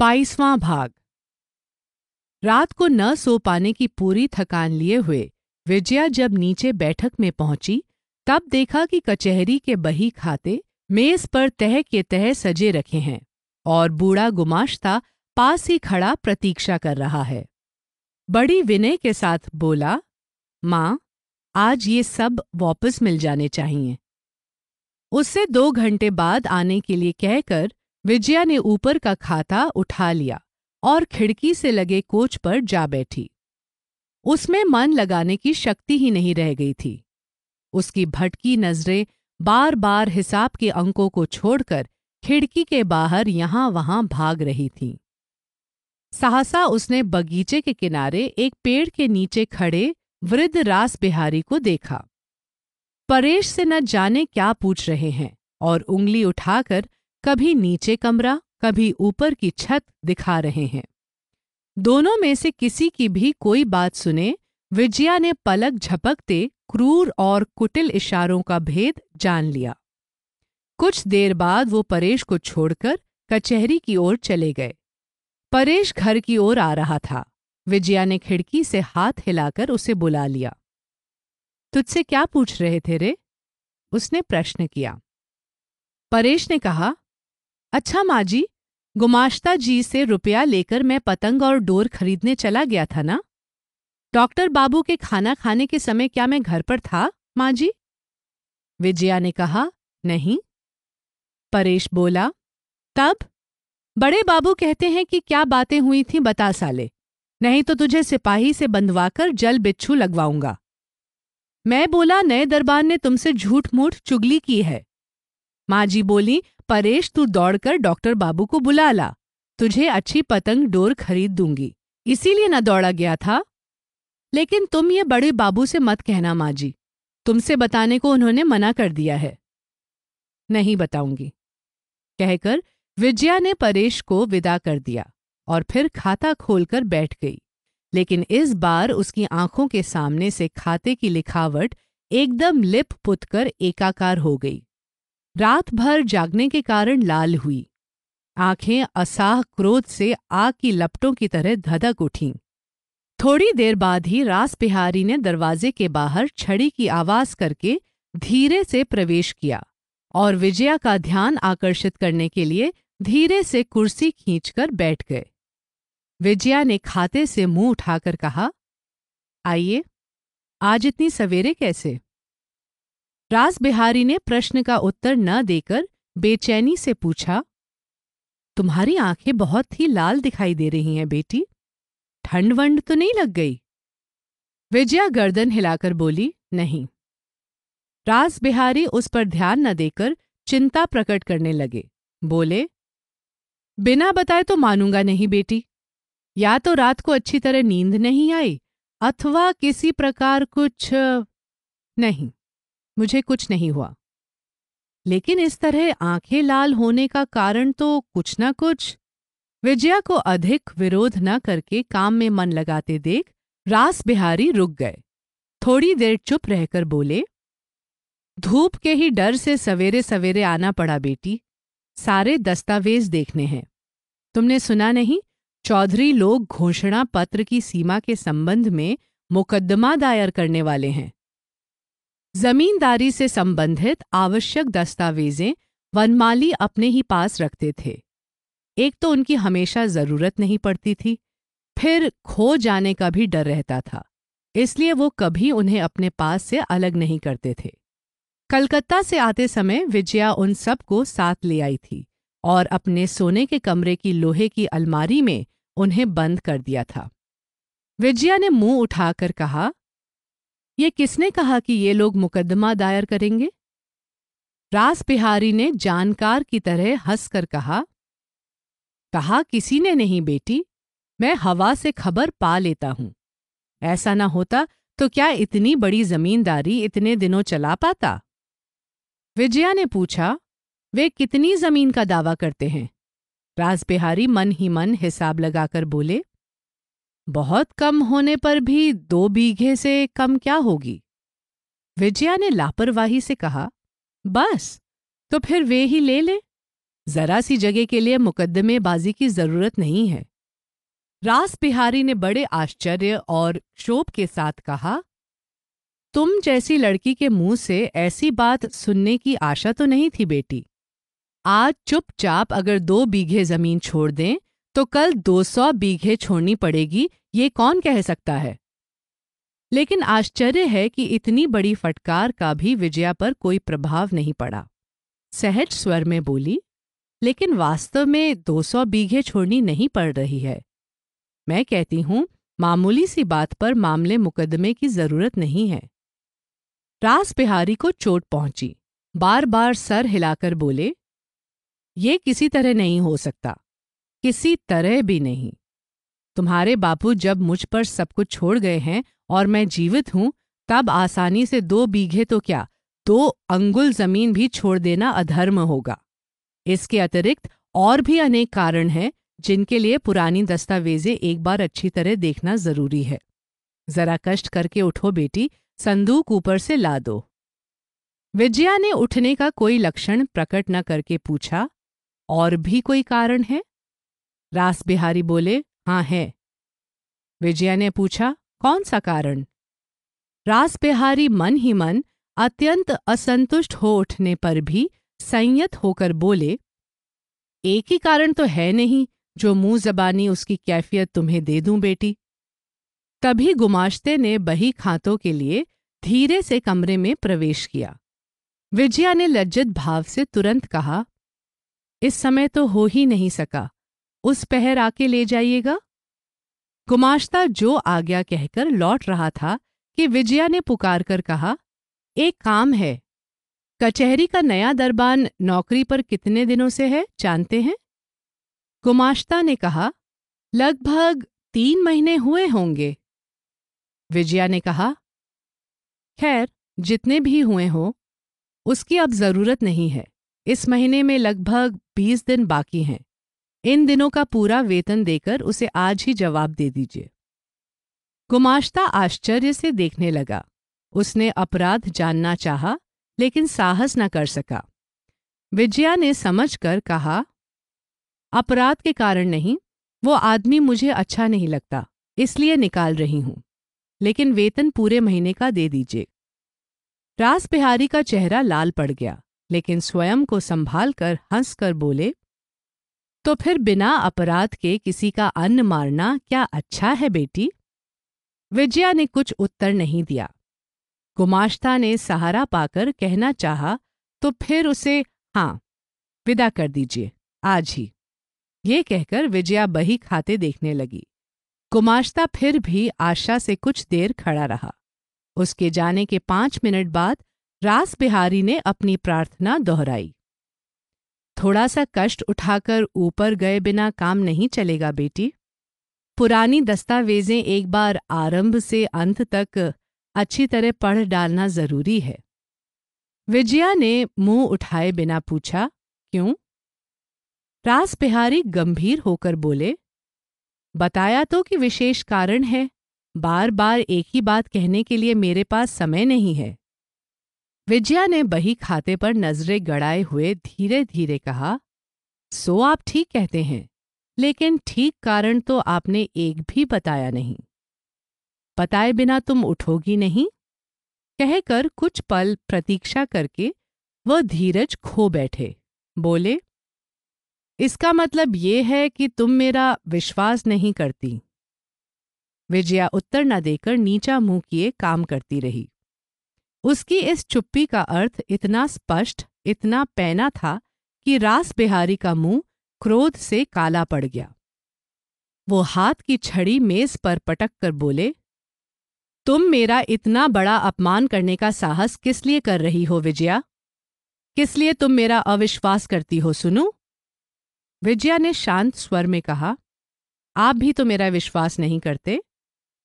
बाईसवां भाग। रात को न सो पाने की पूरी थकान लिए हुए विजया जब नीचे बैठक में पहुँची, तब देखा कि कचहरी के बही खाते मेज पर तह के तह सजे रखे हैं और बूढ़ा गुमाश्ता पास ही खड़ा प्रतीक्षा कर रहा है। बड़ी विनय के साथ बोला, माँ, आज ये सब वापस मिल जाने चाहिए। उससे दो घंटे बाद आने के लिए कहकर विजया ने ऊपर का खाता उठा लिया और खिड़की से लगे कोच पर जा बैठी। उसमें मन लगाने की शक्ति ही नहीं रह गई थी। उसकी भटकी नज़रें बार बार हिसाब के अंकों को छोड़कर खिड़की के बाहर यहाँ वहाँ भाग रही थीं। सहसा उसने बगीचे के किनारे एक पेड़ के नीचे खड़े वृद्ध रास बिहारी को देखा। परेश से न जाने क्या पूछ रहे हैं और उंगली उठाकर कभी नीचे कमरा, कभी ऊपर की छत दिखा रहे हैं। दोनों में से किसी की भी कोई बात सुने, विजया ने पलक झपकते क्रूर और कुटिल इशारों का भेद जान लिया। कुछ देर बाद वो परेश को छोड़कर कचहरी की ओर चले गए। परेश घर की ओर आ रहा था। विजया ने खिड़की से हाथ हिलाकर उसे बुला लिया। तुझसे क्या पूछ रहे थे रे? उसने प्रश्न किया। परेश ने कहा अच्छा माँ जी गुमाश्ता जी से रुपया लेकर मैं पतंग और डोर खरीदने चला गया था ना? डॉक्टर बाबू के खाना खाने के समय क्या मैं घर पर था माँ जी विजया ने कहा, नहीं। परेश बोला, तब? बड़े बाबू कहते हैं कि क्या बातें हुई थीं बता साले। नहीं तो तुझे सिपाही से बंधवाकर जल बिच्छू लगवाऊँगा। मैं बोला, नए दरबार ने तुमसे झूठ मूठ चुगली की है। माँ जी बोली परेश, तू दौड़कर डॉक्टर बाबू को बुला ला। तुझे अच्छी पतंग डोर खरीद दूँगी। इसीलिए न दौड़ा गया था। लेकिन तुम ये बड़े बाबू से मत कहना माँ जी तुमसे बताने को उन्होंने मना कर दिया है। नहीं बताऊँगी। कहकर विजया ने परेश को विदा कर दिया और फिर खाता खोलकर बैठ गई। लेकिन इस बार उसकी आँखों के सामने से खाते की लिखावट एकदम लिप पुतकर एकाकार हो गई। रात भर जागने के कारण लाल हुई। आँखें असाह क्रोध से आग की लपटों की तरह धधक उठीं। थोड़ी देर बाद ही रास बिहारी ने दरवाजे के बाहर छड़ी की आवाज़ करके धीरे से प्रवेश किया और विजया का ध्यान आकर्षित करने के लिए धीरे से कुर्सी खींचकर बैठ गए। विजया ने खाते से मुँह उठाकर कहा, आइए, आज इतनी सवेरे कैसे? रास बिहारी ने प्रश्न का उत्तर न देकर बेचैनी से पूछा, तुम्हारी आँखें बहुत ही लाल दिखाई दे रही हैं बेटी। ठंड वंड तो नहीं लग गई? विजया गर्दन हिलाकर बोली, नहीं। रास बिहारी उस पर ध्यान न देकर चिंता प्रकट करने लगे। बोले, बिना बताए तो मानूँगा नहीं बेटी। या तो रात को अच्छी तरह नींद नहीं आई, अथवा किसी प्रकार कुछ नहीं। मुझे कुछ नहीं हुआ। लेकिन इस तरह आँखें लाल होने का कारण तो कुछ ना कुछ। विजया को अधिक विरोध न करके काम में मन लगाते देख रास बिहारी रुक गए। थोड़ी देर चुप रहकर बोले, धूप के ही डर से सवेरे सवेरे आना पड़ा बेटी। सारे दस्तावेज़ देखने हैं। तुमने सुना नहीं, चौधरी लोग घोषणा पत्र की सीमा के संबंध में मुकदमा दायर करने वाले हैं। जमींदारी से संबंधित आवश्यक दस्तावेजें वनमाली अपने ही पास रखते थे। एक तो उनकी हमेशा ज़रूरत नहीं पड़ती थी, फिर खो जाने का भी डर रहता था, इसलिए वो कभी उन्हें अपने पास से अलग नहीं करते थे। कलकत्ता से आते समय विजया उन सबको साथ ले आई थी और अपने सोने के कमरे की लोहे की अलमारी में उन्हें बंद कर दिया था। विजया ने मुँह उठाकर कहा ये किसने कहा कि ये लोग मुकदमा दायर करेंगे? रास बिहारी ने जानकार की तरह हंसकर कहा कहा किसी ने नहीं बेटी, मैं हवा से खबर पा लेता हूँ। ऐसा ना होता तो क्या इतनी बड़ी जमींदारी इतने दिनों चला पाता? विजया ने पूछा, वे कितनी ज़मीन का दावा करते हैं? राजबिहारी मन ही मन हिसाब लगाकर बोले बहुत कम होने पर भी दो बीघे से कम क्या होगी? विजया ने लापरवाही से कहा, बस तो फिर वे ही ले ले। जरा सी जगह के लिए मुकदमेबाजी की ज़रूरत नहीं है। रास बिहारी ने बड़े आश्चर्य और क्षोभ के साथ कहा, तुम जैसी लड़की के मुँह से ऐसी बात सुनने की आशा तो नहीं थी बेटी। आज चुपचाप अगर दो बीघे ज़मीन छोड़ दें तो कल दो सौ बीघे छोड़नी पड़ेगी, ये कौन कह सकता है? लेकिन आश्चर्य है कि इतनी बड़ी फटकार का भी विजया पर कोई प्रभाव नहीं पड़ा। सहज स्वर में बोली, लेकिन वास्तव में दो सौ बीघे छोड़नी नहीं पड़ रही है। मैं कहती हूँ, मामूली सी बात पर मामले मुकदमे की ज़रूरत नहीं है। रास बिहारी को चोट पहुँची। बार बार सर हिलाकर बोले, ये किसी तरह नहीं हो सकता। किसी तरह भी नहीं। तुम्हारे बापू जब मुझ पर सब कुछ छोड़ गए हैं और मैं जीवित हूँ, तब आसानी से दो बीघे तो क्या, दो अंगुल ज़मीन भी छोड़ देना अधर्म होगा। इसके अतिरिक्त और भी अनेक कारण हैं, जिनके लिए पुरानी दस्तावेजें एक बार अच्छी तरह देखना ज़रूरी है। जरा कष्ट करके उठो बेटी, संदूक ऊपर से ला दो। विजया ने उठने का कोई लक्षण प्रकट न करके पूछा, और भी कोई कारण है? रास बिहारी बोले हाँ है। विजया ने पूछा, कौन सा कारण? रास बिहारी मन ही मन अत्यंत असंतुष्ट हो उठने पर भी संयत होकर बोले, एक ही कारण तो है नहीं, जो मुँह जबानी उसकी कैफियत तुम्हें दे दूँ बेटी। तभी गुमाश्ते ने बही खातों के लिए धीरे से कमरे में प्रवेश किया। विजया ने लज्जित भाव से तुरंत कहा, इस समय तो हो ही नहीं सका। उस पहर आके ले जाइएगा। गुमाश्ता जो आज्ञा कहकर लौट रहा था कि विजया ने पुकार कर कहा, एक काम है, कचहरी का नया दरबान नौकरी पर कितने दिनों से है, जानते हैं? गुमाश्ता ने कहा, लगभग तीन महीने हुए होंगे। विजया ने कहा, खैर, जितने भी हुए हों, उसकी अब ज़रूरत नहीं है। इस महीने में लगभग बीस दिन बाकी हैं। इन दिनों का पूरा वेतन देकर उसे आज ही जवाब दे दीजिए। गुमाश्ता आश्चर्य से देखने लगा। उसने अपराध जानना चाहा, लेकिन साहस न कर सका। विजया ने समझकर कहा, अपराध के कारण नहीं, वो आदमी मुझे अच्छा नहीं लगता, इसलिए निकाल रही हूँ। लेकिन वेतन पूरे महीने का दे दीजिए। रास बिहारी का चेहरा लाल पड़ गया, लेकिन स्वयं को संभाल कर हंसकर बोले तो फिर बिना अपराध के किसी का अन्न मारना क्या अच्छा है बेटी? विजया ने कुछ उत्तर नहीं दिया। गुमाश्ता ने सहारा पाकर कहना चाहा तो फिर उसे हाँ विदा कर दीजिए, आज ही। ये कहकर विजया बही खाते देखने लगी। गुमाश्ता फिर भी आशा से कुछ देर खड़ा रहा। उसके जाने के पाँच मिनट बाद रास बिहारी ने अपनी प्रार्थना दोहराई। थोड़ा सा कष्ट उठाकर ऊपर गए बिना काम नहीं चलेगा बेटी। पुरानी दस्तावेजें एक बार आरंभ से अंत तक अच्छी तरह पढ़ डालना ज़रूरी है। विजया ने मुँह उठाए बिना पूछा, क्यों? रास बिहारी गंभीर होकर बोले, बताया तो कि विशेष कारण है। बार बार एक ही बात कहने के लिए मेरे पास समय नहीं है। विजया ने बही खाते पर नज़रें गड़ाए हुए धीरे धीरे कहा, सो आप ठीक कहते हैं, लेकिन ठीक कारण तो आपने एक भी बताया नहीं। बताए बिना तुम उठोगी नहीं? कहकर कुछ पल प्रतीक्षा करके वह धीरज खो बैठे, बोले, इसका मतलब ये है कि तुम मेरा विश्वास नहीं करती विजया उत्तर न देकर नीचा मुँह किए काम करती रही। उसकी इस चुप्पी का अर्थ इतना स्पष्ट, इतना पैना था कि रास बिहारी का मुँह क्रोध से काला पड़ गया। वो हाथ की छड़ी मेज पर पटक कर बोले, तुम मेरा इतना बड़ा अपमान करने का साहस किस लिए कर रही हो विजया? किस लिए तुम मेरा अविश्वास करती हो सुनू? विजया ने शांत स्वर में कहा, आप भी तो मेरा विश्वास नहीं करते।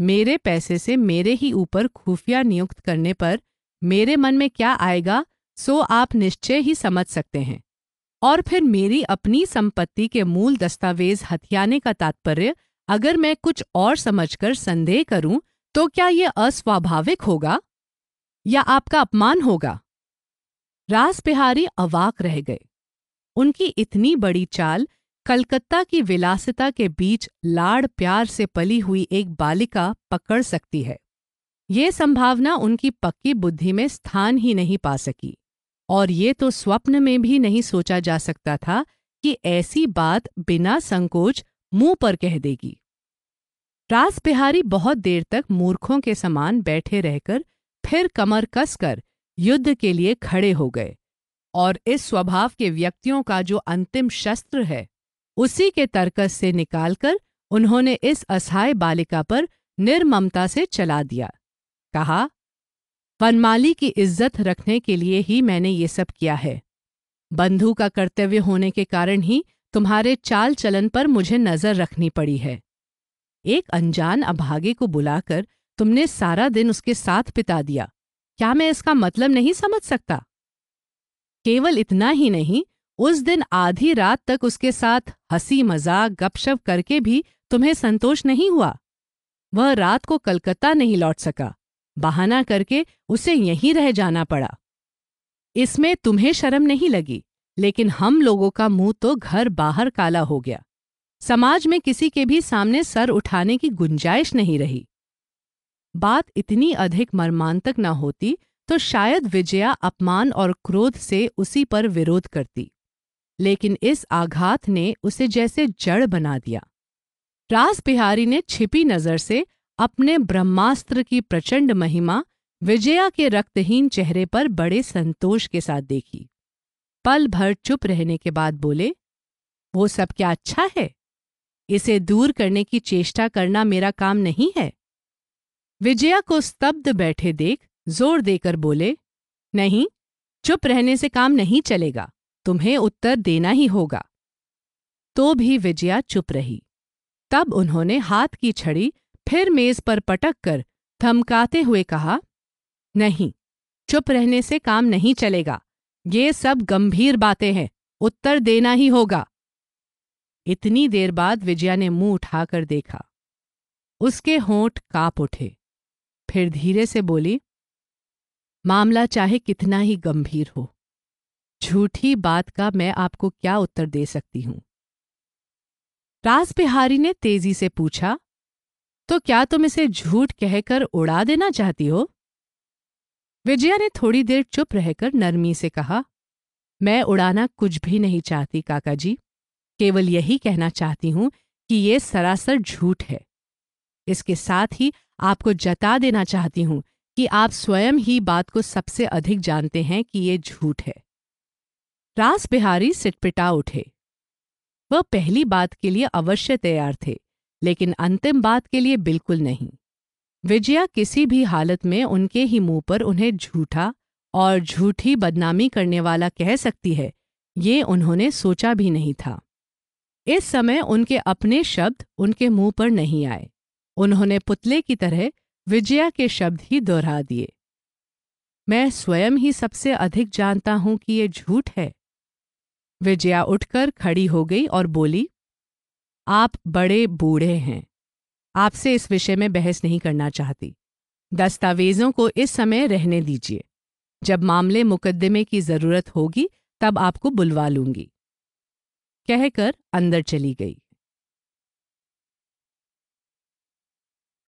मेरे पैसे से मेरे ही ऊपर खुफिया नियुक्त करने पर मेरे मन में क्या आएगा, सो आप निश्चय ही समझ सकते हैं। और फिर मेरी अपनी संपत्ति के मूल दस्तावेज़ हथियाने का तात्पर्य, अगर मैं कुछ और समझकर संदेह करूँ तो क्या यह अस्वाभाविक होगा? या आपका अपमान होगा? रास बिहारी अवाक रह गए। उनकी इतनी बड़ी चाल कलकत्ता की विलासिता के बीच लाड़ प्यार से पली हुई एक बालिका पकड़ सकती है। ये संभावना उनकी पक्की बुद्धि में स्थान ही नहीं पा सकी। और ये तो स्वप्न में भी नहीं सोचा जा सकता था कि ऐसी बात बिना संकोच मुँह पर कह देगी। रास बिहारी बहुत देर तक मूर्खों के समान बैठे रहकर फिर कमर कसकर युद्ध के लिए खड़े हो गए और इस स्वभाव के व्यक्तियों का जो अंतिम शस्त्र है, उसी के तर्कस से निकालकर उन्होंने इस असहाय बालिका पर निर्ममता से चला दिया। कहा, वनमाली की इज़्ज़त रखने के लिए ही मैंने ये सब किया है। बंधु का कर्तव्य होने के कारण ही तुम्हारे चाल चलन पर मुझे नज़र रखनी पड़ी है। एक अनजान अभागे को बुलाकर तुमने सारा दिन उसके साथ बिता दिया। क्या मैं इसका मतलब नहीं समझ सकता? केवल इतना ही नहीं, उस दिन आधी रात तक उसके साथ हँसी मज़ाक गपशप करके भी तुम्हें संतोष नहीं हुआ। वह रात को कलकत्ता नहीं लौट सका। बहाना करके उसे यहीं रह जाना पड़ा। इसमें तुम्हें शर्म नहीं लगी, लेकिन हम लोगों का मुँह तो घर बाहर काला हो गया। समाज में किसी के भी सामने सर उठाने की गुंजाइश नहीं रही। बात इतनी अधिक मर्मांतक न होती तो शायद विजया अपमान और क्रोध से उसी पर विरोध करती। लेकिन इस आघात ने उसे जैसे जड़ बना दिया। रास बिहारी ने छिपी नज़र से अपने ब्रह्मास्त्र की प्रचंड महिमा विजया के रक्तहीन चेहरे पर बड़े संतोष के साथ देखी। पल भर चुप रहने के बाद बोले, वो सब क्या अच्छा है? इसे दूर करने की चेष्टा करना मेरा काम नहीं है? विजया को स्तब्ध बैठे देख ज़ोर देकर बोले, नहीं, चुप रहने से काम नहीं चलेगा, तुम्हें उत्तर देना ही होगा। तो भी विजया चुप रही। तब उन्होंने हाथ की छड़ी फिर मेज पर पटक कर धमकाते हुए कहा, नहीं, चुप रहने से काम नहीं चलेगा। ये सब गंभीर बातें हैं, उत्तर देना ही होगा इतनी देर बाद विजया ने मुँह उठाकर देखा। उसके होंठ काप उठे। फिर धीरे से बोली, मामला चाहे कितना ही गंभीर हो, झूठी बात का मैं आपको क्या उत्तर दे सकती हूँ? रास बिहारी ने तेज़ी से पूछा तो क्या तुम इसे झूठ कहकर उड़ा देना चाहती हो? विजया ने थोड़ी देर चुप रहकर नरमी से कहा, मैं उड़ाना कुछ भी नहीं चाहती काका जी केवल यही कहना चाहती हूँ कि ये सरासर झूठ है। इसके साथ ही आपको जता देना चाहती हूँ कि आप स्वयं ही बात को सबसे अधिक जानते हैं कि ये झूठ है। रास बिहारी सिटपिटा उठे। वह पहली बात के लिए अवश्य तैयार थे। लेकिन अंतिम बात के लिए बिल्कुल नहीं। विजया किसी भी हालत में उनके ही मुँह पर उन्हें झूठा और झूठी बदनामी करने वाला कह सकती है, ये उन्होंने सोचा भी नहीं था। इस समय उनके अपने शब्द उनके मुँह पर नहीं आए। उन्होंने पुतले की तरह विजया के शब्द ही दोहरा दिए। मैं स्वयं ही सबसे अधिक जानता हूँ कि ये झूठ है। विजया उठकर खड़ी हो गई और बोली आप बड़े बूढ़े हैं। आपसे इस विषय में बहस नहीं करना चाहती। दस्तावेजों को इस समय रहने दीजिए। जब मामले मुकदमे की ज़रूरत होगी, तब आपको बुलवा लूँगी। कहकर अंदर चली गई।